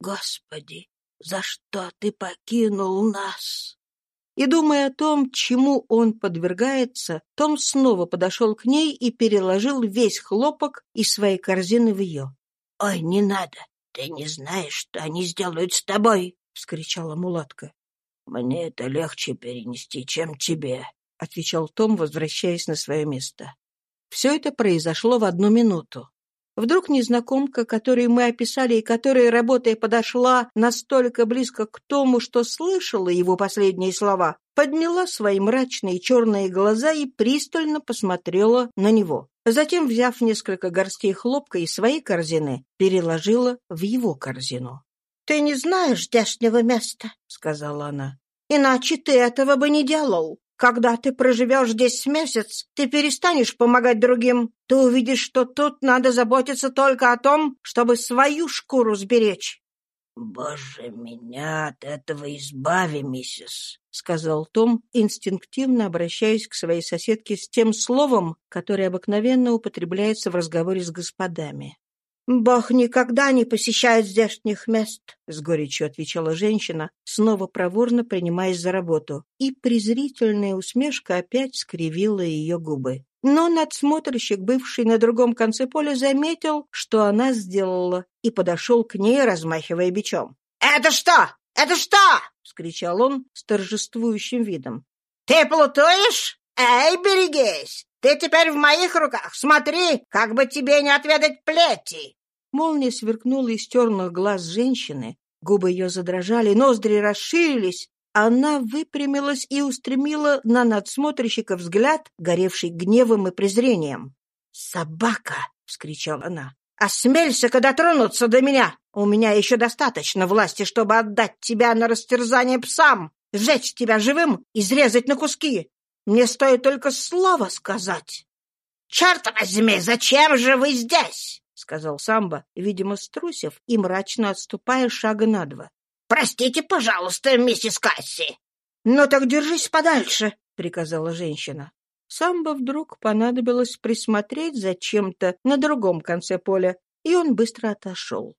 Господи, за что ты покинул нас? И, думая о том, чему он подвергается, Том снова подошел к ней и переложил весь хлопок из своей корзины в ее. — Ой, не надо, ты не знаешь, что они сделают с тобой! — вскричала мулатка. Мне это легче перенести, чем тебе, — отвечал Том, возвращаясь на свое место. Все это произошло в одну минуту. Вдруг незнакомка, которую мы описали и которая, работая, подошла настолько близко к тому, что слышала его последние слова, подняла свои мрачные черные глаза и пристально посмотрела на него. Затем, взяв несколько горстей хлопка из своей корзины, переложила в его корзину. «Ты не знаешь здешнего места», — сказала она. «Иначе ты этого бы не делал. Когда ты проживешь здесь месяц, ты перестанешь помогать другим. Ты увидишь, что тут надо заботиться только о том, чтобы свою шкуру сберечь. «Боже, меня от этого избави, миссис», — сказал Том, инстинктивно обращаясь к своей соседке с тем словом, которое обыкновенно употребляется в разговоре с господами. «Бог никогда не посещает здешних мест», — с горечью отвечала женщина, снова проворно принимаясь за работу, и презрительная усмешка опять скривила ее губы. Но надсмотрщик, бывший на другом конце поля, заметил, что она сделала, и подошел к ней, размахивая бичом. «Это что? Это что?» — вскричал он с торжествующим видом. «Ты плутуешь? Эй, берегись! Ты теперь в моих руках. Смотри, как бы тебе не отведать плети!» Молния сверкнула из черных глаз женщины. Губы ее задрожали, ноздри расширились. Она выпрямилась и устремила на надсмотрщика взгляд, горевший гневом и презрением. «Собака!» — вскричала она. «Осмелься-ка дотронуться до меня! У меня еще достаточно власти, чтобы отдать тебя на растерзание псам, сжечь тебя живым, изрезать на куски. Мне стоит только слово сказать. — Черт возьми, зачем же вы здесь? — сказал Самбо, видимо, струсив и мрачно отступая шага на два. — Простите, пожалуйста, миссис Касси. — Ну так держись подальше, — приказала женщина. Самбо вдруг понадобилось присмотреть за чем-то на другом конце поля, и он быстро отошел.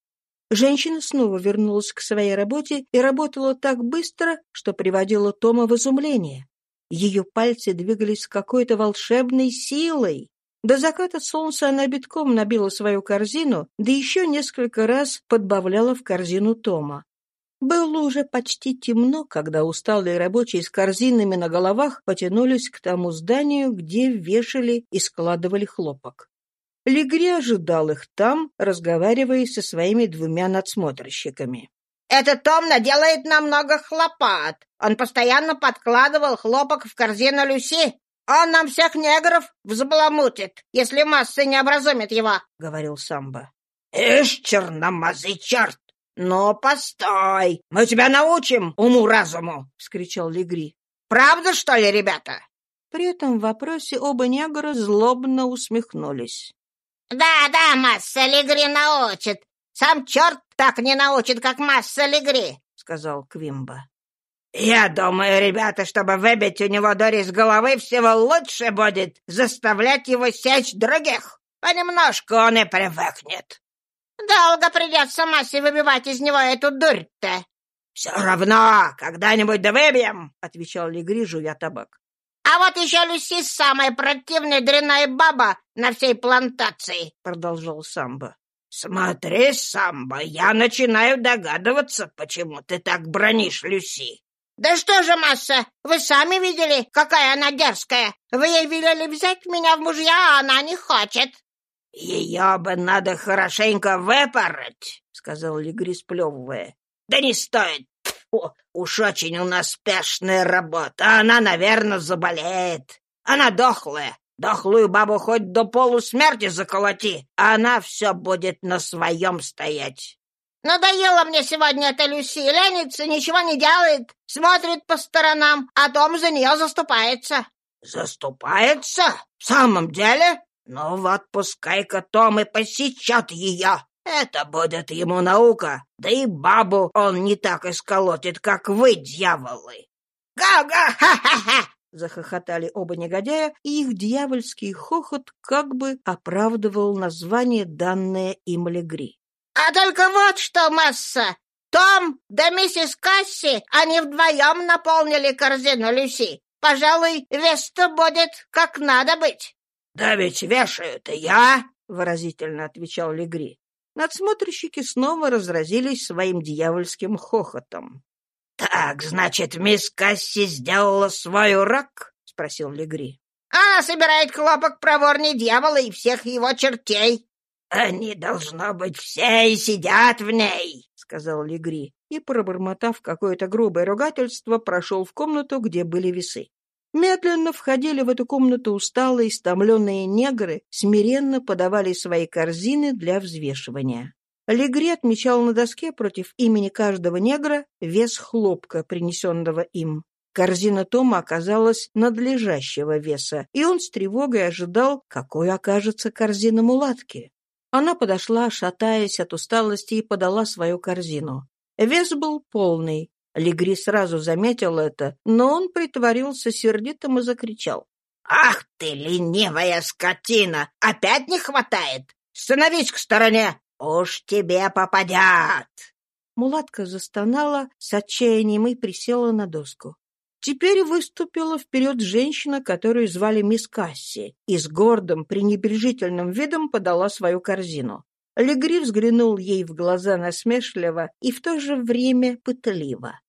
Женщина снова вернулась к своей работе и работала так быстро, что приводила Тома в изумление. Ее пальцы двигались с какой-то волшебной силой. До заката солнца она битком набила свою корзину, да еще несколько раз подбавляла в корзину Тома. Было уже почти темно, когда усталые рабочие с корзинами на головах потянулись к тому зданию, где вешали и складывали хлопок. Легри ожидал их там, разговаривая со своими двумя надсмотрщиками. Этот Том наделает нам много хлопот. Он постоянно подкладывал хлопок в корзину Люси. Он нам всех негров взбаламутит, если масса не образумит его, — говорил Самбо. — Ишь, черномазый черт! Ну, постой! Мы тебя научим уму-разуму! — вскричал Легри. — Правда, что ли, ребята? При этом в вопросе оба негра злобно усмехнулись. — Да, да, масса Легри научит. Сам черт так не научит, как масса Легри, — сказал Квимба. «Я думаю, ребята, чтобы выбить у него дори с головы, всего лучше будет заставлять его сечь других. Понемножку он и привыкнет. Долго придется массе выбивать из него эту дурь-то». «Все равно, когда-нибудь да выбьем», — отвечал Легри, жуя табак. «А вот еще Люси самая противная дрянная баба на всей плантации», — продолжал Самбо. «Смотри, Самбо, я начинаю догадываться, почему ты так бронишь Люси». «Да что же, масса, вы сами видели, какая она дерзкая. Вы ей велели взять меня в мужья, а она не хочет». «Ее бы надо хорошенько выпороть», — сказал Легри, сплевывая. «Да не стоит. Фу, уж очень у нас спешная работа. Она, наверное, заболеет. Она дохлая. Дохлую бабу хоть до полусмерти заколоти, а она все будет на своем стоять. Надоело мне сегодня эта Люси. Ленится, ничего не делает, смотрит по сторонам, а Том за нее заступается. Заступается? В самом деле? Ну вот пускай-ка Том и посечет ее. Это будет ему наука. Да и бабу он не так исколотит, как вы, дьяволы. Га-га-ха-ха-ха! Захохотали оба негодяя, и их дьявольский хохот как бы оправдывал название, данное им Легри. «А только вот что, масса! Том да миссис Касси, они вдвоем наполнили корзину Люси. Пожалуй, вес-то будет как надо быть». «Да ведь вешают и я», — выразительно отвечал Легри. Надсмотрщики снова разразились своим дьявольским хохотом. «Так «Так, значит, мисс Касси сделала свой урок?» — спросил Легри. «Она собирает хлопок проворней дьявола и всех его чертей». «Они, должно быть, все и сидят в ней», — сказал Легри, и, пробормотав какое-то грубое ругательство, прошел в комнату, где были весы. Медленно входили в эту комнату усталые, стомленные негры, смиренно подавали свои корзины для взвешивания. Легри отмечал на доске против имени каждого негра вес хлопка, принесенного им. Корзина Тома оказалась надлежащего веса, и он с тревогой ожидал, какой окажется корзина мулатки. Она подошла, шатаясь от усталости, и подала свою корзину. Вес был полный. Легри сразу заметил это, но он притворился сердитым и закричал. «Ах ты, ленивая скотина! Опять не хватает! Становись к стороне! «Уж тебе попадят!» Мулатка застонала с отчаянием и присела на доску. Теперь выступила вперед женщина, которую звали мисс Касси, и с гордым, пренебрежительным видом подала свою корзину. Легри взглянул ей в глаза насмешливо и в то же время пытливо.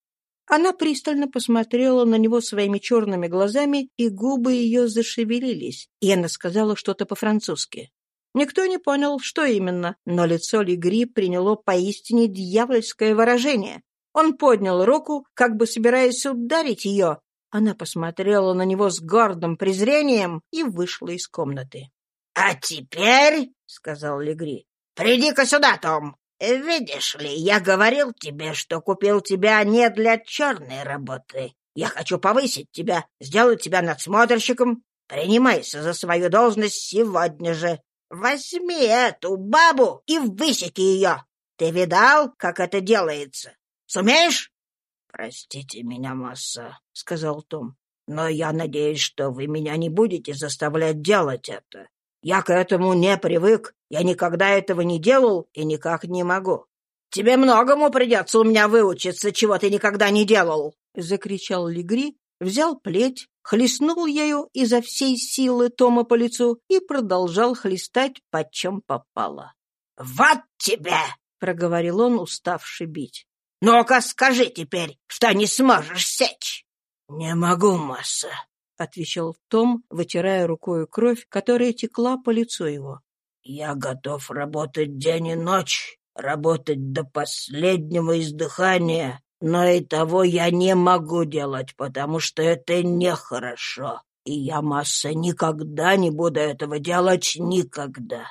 Она пристально посмотрела на него своими черными глазами, и губы ее зашевелились, и она сказала что-то по-французски. Никто не понял, что именно, но лицо Легри приняло поистине дьявольское выражение. Он поднял руку, как бы собираясь ударить ее. Она посмотрела на него с гордым презрением и вышла из комнаты. — А теперь, — сказал Легри, — приди-ка сюда, Том. Видишь ли, я говорил тебе, что купил тебя не для черной работы. Я хочу повысить тебя, сделать тебя надсмотрщиком. Принимайся за свою должность сегодня же. Возьми эту бабу и высеки ее. Ты видал, как это делается? Сумеешь? — Простите меня, масса, — сказал Том, — но я надеюсь, что вы меня не будете заставлять делать это. Я к этому не привык, я никогда этого не делал и никак не могу. Тебе многому придется у меня выучиться, чего ты никогда не делал, — закричал Легри, взял плеть, хлестнул ею изо всей силы Тома по лицу и продолжал хлестать, почем попало. — Вот тебе! — проговорил он, уставший бить. — Ну-ка скажи теперь, что не сможешь сечь! — Не могу, масса, — отвечал Том, вытирая рукой кровь, которая текла по лицу его. — Я готов работать день и ночь, работать до последнего издыхания, но и того я не могу делать, потому что это нехорошо. И я, Масса, никогда не буду этого делать, никогда.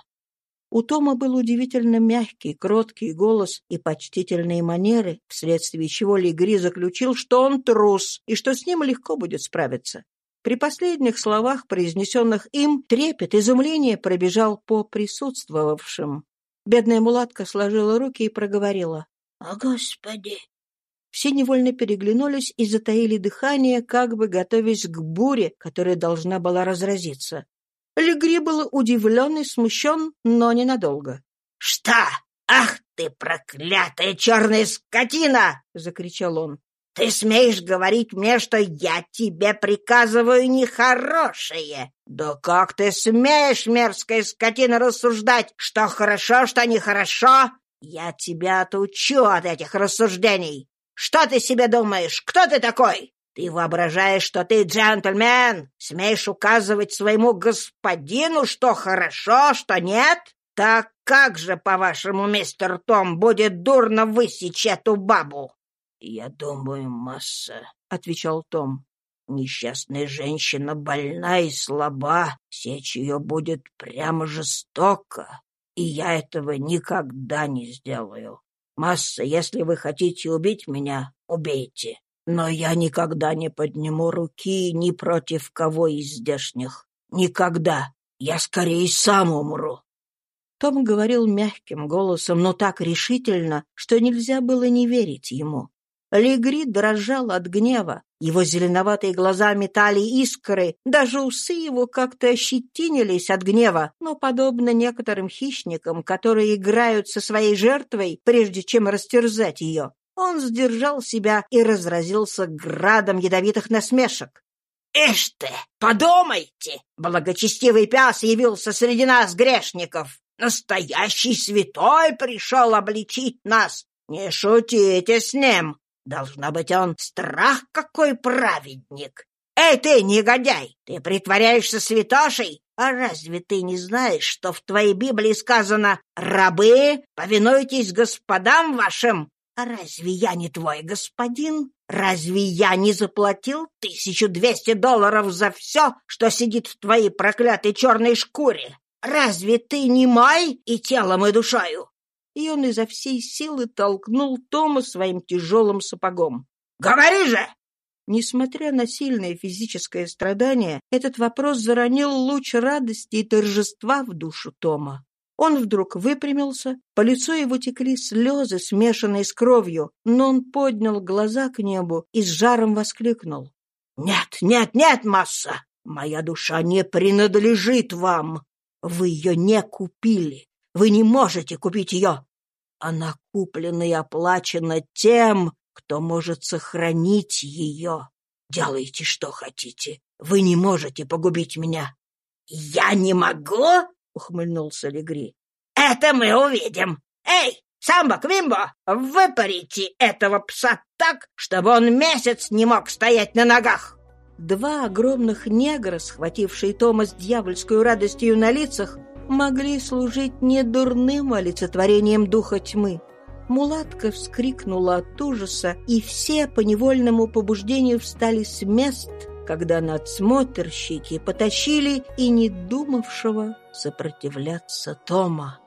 У Тома был удивительно мягкий, кроткий голос и почтительные манеры, вследствие чего Легри заключил, что он трус и что с ним легко будет справиться. При последних словах, произнесенных им, трепет, изумление пробежал по присутствовавшим. Бедная мулатка сложила руки и проговорила. — О, Господи! Все невольно переглянулись и затаили дыхание, как бы готовясь к буре, которая должна была разразиться. Легри был удивлен и смущен, но ненадолго. — Что? Ах ты, проклятая черная скотина! — закричал он. — Ты смеешь говорить мне, что я тебе приказываю нехорошее? Да как ты смеешь, мерзкая скотина, рассуждать, что хорошо, что нехорошо? Я тебя отучу от этих рассуждений. Что ты себе думаешь? Кто ты такой? Ты воображаешь, что ты джентльмен? Смеешь указывать своему господину, что хорошо, что нет? Так как же, по-вашему, мистер Том, будет дурно высечь эту бабу? — Я думаю, масса, — отвечал Том. — Несчастная женщина больна и слаба, сечь ее будет прямо жестоко, и я этого никогда не сделаю. Масса, если вы хотите убить меня, убейте. Но я никогда не подниму руки ни против кого из здешних. Никогда. Я скорее сам умру. Том говорил мягким голосом, но так решительно, что нельзя было не верить ему. Легри дрожал от гнева. Его зеленоватые глаза метали искры, даже усы его как-то ощетинились от гнева, но, подобно некоторым хищникам, которые играют со своей жертвой, прежде чем растерзать ее, он сдержал себя и разразился градом ядовитых насмешек. «Ишь ты, подумайте! Благочестивый пес явился среди нас, грешников! Настоящий святой пришел обличить нас! Не шутите с ним! Должно быть, он страх какой праведник. Эй ты, негодяй, ты притворяешься святошей? А разве ты не знаешь, что в твоей Библии сказано «Рабы, повинуйтесь господам вашим»? А разве я не твой господин? Разве я не заплатил 1200 долларов за все, что сидит в твоей проклятой черной шкуре? Разве ты не мой и телом, и душою?» И он изо всей силы толкнул Тома своим тяжелым сапогом. «Говори же!» Несмотря на сильное физическое страдание, этот вопрос заронил луч радости и торжества в душу Тома. Он вдруг выпрямился, по лицу его текли слезы, смешанные с кровью, но он поднял глаза к небу и с жаром воскликнул. «Нет, нет, нет, масса! Моя душа не принадлежит вам! Вы ее не купили! Вы не можете купить ее! Она куплена и оплачена тем, кто может сохранить ее. Делайте, что хотите. Вы не можете погубить меня. — Я не могу? — ухмыльнулся Легри. — Это мы увидим. Эй, Самбо, Квимбо, выпарите этого пса так, чтобы он месяц не мог стоять на ногах. Два огромных негра, схватившие Тома с дьявольской радостью на лицах, могли служить недурным олицетворением духа тьмы. Мулатка вскрикнула от ужаса, и все по невольному побуждению встали с мест, когда надсмотрщики потащили и не думавшего сопротивляться Тома.